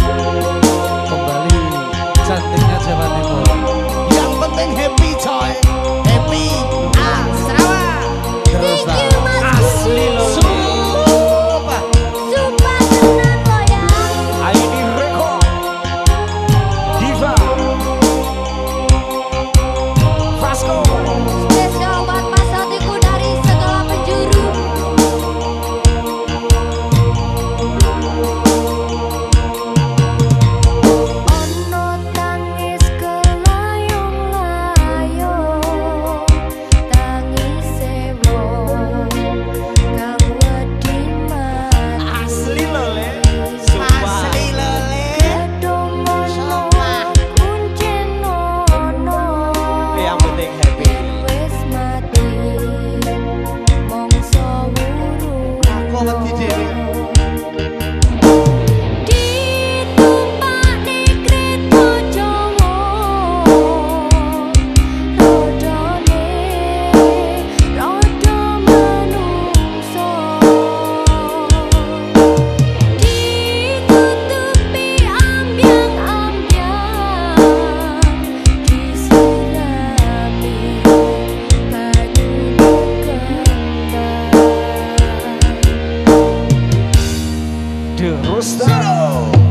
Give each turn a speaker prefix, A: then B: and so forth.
A: Oh. Rustaro